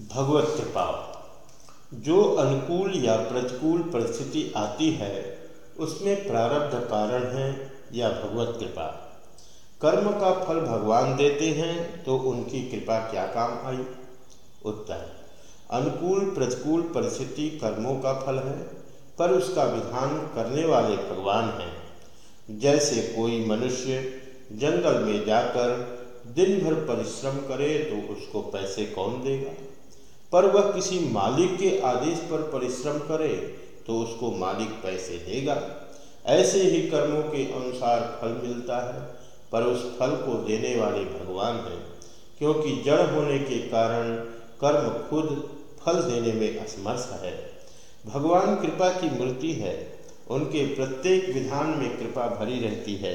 भगवत कृपा। जो अनुकूल या प्रतिकूल परिस्थिति आती है, उसमें प्रारब्ध कारण है या भगवत कृपा। कर्म का फल भगवान देते हैं तो उनकी कृपा क्या काम आई? उत्तर, अनुकूल प्रतिकूल परिस्थिति कर्मों का फल है, पर उसका विधान करने वाले भगवान हैं। जैसे कोई मनुष्य जंगल में जाकर दिन भर परिश्रम करे तो उसको पैसे कौन देगा? पर वह किसी मालिक के आदेश पर परिश्रम करे तो उसको मालिक पैसे देगा। ऐसे ही कर्मों के अनुसार फल मिलता है, पर उस फल को देने वाले भगवान हैं, क्योंकि जड़ होने के कारण कर्म खुद फल देने में असमर्थ है। भगवान कृपा की मूर्ति है, उनके प्रत्येक विधान में कृपा भरी रहती है,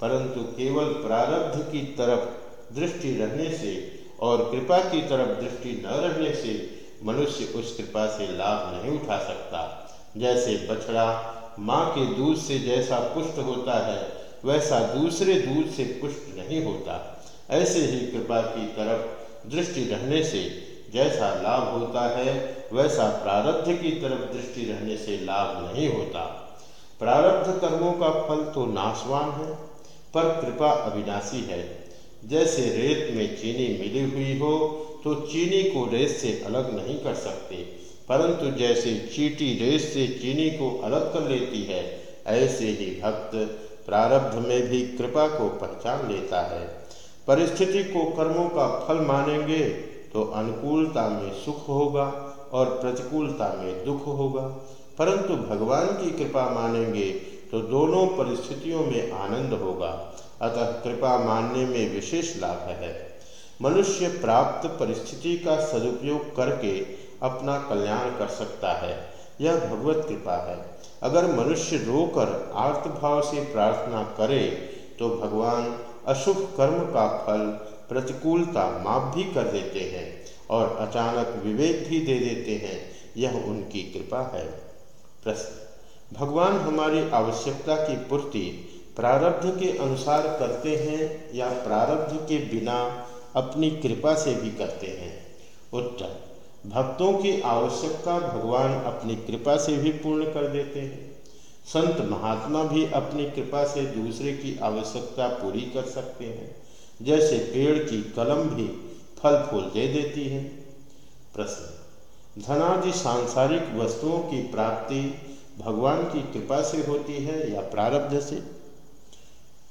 परंतु केवल प्रारब्ध की तरफ़ दृष्टि रहने से और कृपा की तरफ़ दृष्टि न रहने से मनुष्य उस कृपा से लाभ नहीं उठा सकता। जैसे बछड़ा माँ के दूध से जैसा पुष्ट होता है, वैसा दूसरे दूध से पुष्ट नहीं होता। ऐसे ही कृपा की तरफ़ दृष्टि रहने से जैसा लाभ होता है, वैसा प्रारब्ध की तरफ़ दृष्टि रहने से लाभ नहीं होता। प्रारब्ध कर्मों का फल तो नाशवान है, पर कृपा अविनाशी है। जैसे रेत में चीनी मिली हुई हो तो चीनी को रेत से अलग नहीं कर सकते। परंतु जैसे चीटी रेत से चीनी को अलग कर लेती है, ऐसे ही भक्त प्रारब्ध में भी कृपा को पहचान लेता है। परिस्थिति को कर्मों का फल मानेंगे तो अनुकूलता में सुख होगा और प्रतिकूलता में दुख होगा। परंतु भगवान की कृपा मानेंगे तो दोनों परिस्थितियों में आनंद होगा। अतः कृपा मानने में विशेष लाभ है। मनुष्य प्राप्त परिस्थिति का सदुपयोग करके अपना कल्याण कर सकता है। यह भगवत कृपा है। अगर मनुष्य रोकर आर्तभाव से प्रार्थना करे तो भगवान अशुभ कर्म का फल, प्रतिकूलता माफ़ भी कर देते हैं और अचानक विवेक भी दे देते हैं। यह उनकी कृपा है। प्रश्न। भगवान हमारी आवश्यकता की पूर्ति प्रारब्ध के अनुसार करते हैं या प्रारब्ध के बिना अपनी कृपा से भी करते हैं। उत्तर, भक्तों की आवश्यकता भगवान अपनी कृपा से भी पूर्ण कर देते हैं। संत महात्मा भी अपनी कृपा से दूसरे की आवश्यकता पूरी कर सकते हैं, जैसे पेड़ की कलम भी फल फूल दे देती है। प्रश्न, धनादि सांसारिक वस्तुओं की प्राप्ति भगवान की कृपा से होती है या प्रारब्ध से?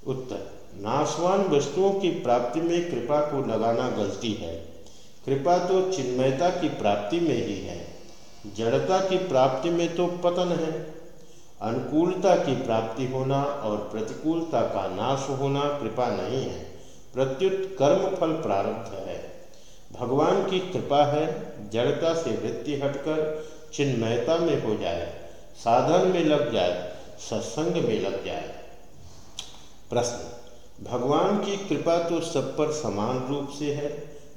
उत्तर, नाशवान वस्तुओं की प्राप्ति में कृपा को लगाना गलती है। कृपा तो चिन्मयता की प्राप्ति में ही है। जड़ता की प्राप्ति में तो पतन है। अनुकूलता की प्राप्ति होना और प्रतिकूलता का नाश होना कृपा नहीं है। प्रत्युत कर्म फल प्रारब्ध है। भगवान की कृपा है, जड़ता से वृत्ति हटकर चिन्मयता में हो जाए। साधन में लग जाए, सत्संग में लग जाए। प्रश्न, भगवान की कृपा तो सब पर समान रूप से है,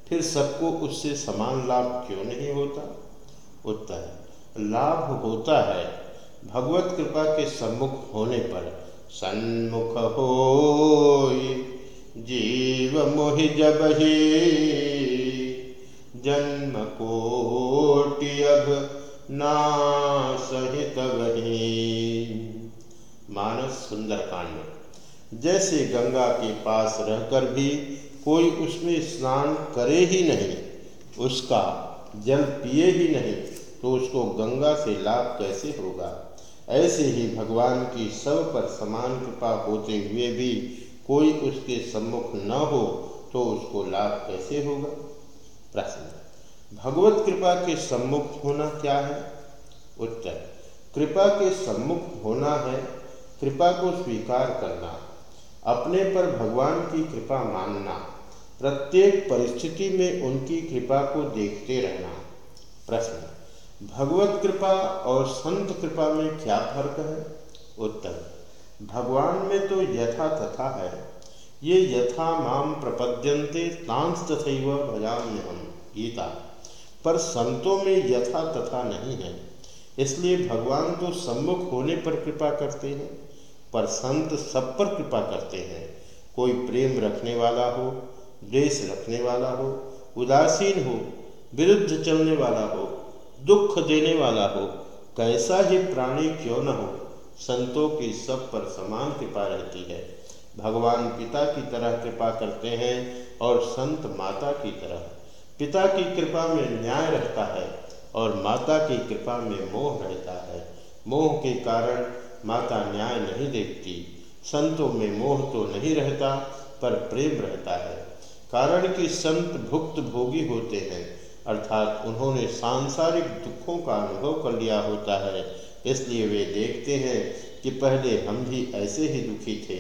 फिर सबको उससे समान लाभ क्यों नहीं होता? उत्तर, लाभ होता है भगवत कृपा के सम्मुख होने पर। सन्मुख हो जीव मोहि जब ही ना सहित वही मानस सुंदर कांड। जैसे गंगा के पास रहकर भी कोई उसमें स्नान करे ही नहीं, उसका जल पिए ही नहीं तो उसको गंगा से लाभ कैसे होगा? ऐसे ही भगवान की सब पर समान कृपा होते हुए भी कोई उसके सम्मुख न हो तो उसको लाभ कैसे होगा? प्रश्न। भगवत कृपा के सम्मुख होना क्या है? उत्तर, कृपा के सम्मुख होना है कृपा को स्वीकार करना, अपने पर भगवान की कृपा मानना, प्रत्येक परिस्थिति में उनकी कृपा को देखते रहना। प्रश्न, भगवत कृपा और संत कृपा में क्या फ़र्क है? उत्तर, भगवान में तो यथा तथा है। ये यथा माम प्रपद्यंते तांस तथैव भजाम्य हम गीता। पर संतों में यथा तथा नहीं है। इसलिए भगवान तो सम्मुख होने पर कृपा करते हैं, पर संत सब पर कृपा करते हैं। कोई प्रेम रखने वाला हो, द्वेष रखने वाला हो, उदासीन हो, विरुद्ध चलने वाला हो, दुख देने वाला हो, कैसा ही प्राणी क्यों न हो, संतों की सब पर समान कृपा रहती है। भगवान पिता की तरह कृपा करते हैं और संत माता की तरह। पिता की कृपा में न्याय रहता है और माता की कृपा में मोह रहता है। मोह के कारण माता न्याय नहीं देखती। संतों में मोह तो नहीं रहता, पर प्रेम रहता है। कारण कि संत भुक्त भोगी होते हैं, अर्थात उन्होंने सांसारिक दुखों का अनुभव कर लिया होता है। इसलिए वे देखते हैं कि पहले हम भी ऐसे ही दुखी थे,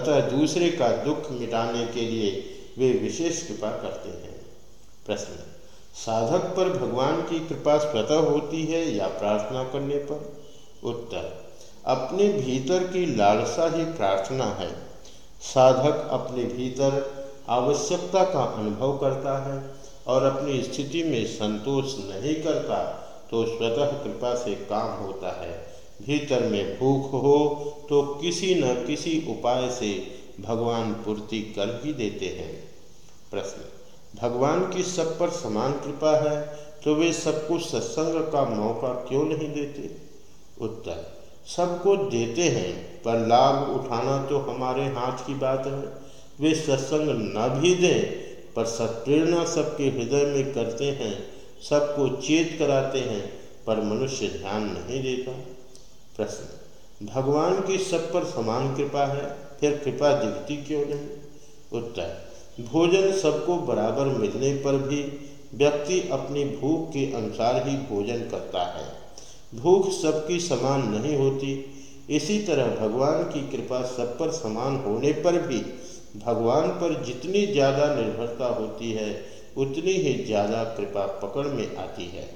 अतः दूसरे का दुख मिटाने के लिए वे विशेष कृपा करते हैं। प्रश्न। साधक पर भगवान की कृपा स्वतः होती है या प्रार्थना करने पर? उत्तर, अपने भीतर की लालसा ही प्रार्थना है। साधक अपने भीतर आवश्यकता का अनुभव करता है और अपनी स्थिति में संतोष नहीं करता तो स्वतः कृपा से काम होता है। भीतर में भूख हो तो किसी न किसी उपाय से भगवान पूर्ति कर ही देते हैं। प्रश्न भगवान की सब पर समान कृपा है तो वे सबको सत्संग का मौका क्यों नहीं देते? उत्तर, सबको देते हैं, पर लाभ उठाना तो हमारे हाथ की बात है। वे सत्संग न भी दें, पर सत्प्रेरणा सबके हृदय में करते हैं, सबको चेत कराते हैं, पर मनुष्य ध्यान नहीं देता। प्रश्न, भगवान की सब पर समान कृपा है, फिर कृपा दिखती क्यों नहीं? उत्तर भोजन सबको बराबर मिलने पर भी व्यक्ति अपनी भूख के अनुसार ही भोजन करता है। भूख सबकी समान नहीं होती, इसी तरह भगवान की कृपा सब पर समान होने पर भी भगवान पर जितनी ज़्यादा निर्भरता होती है, उतनी ही ज़्यादा कृपा पकड़ में आती है।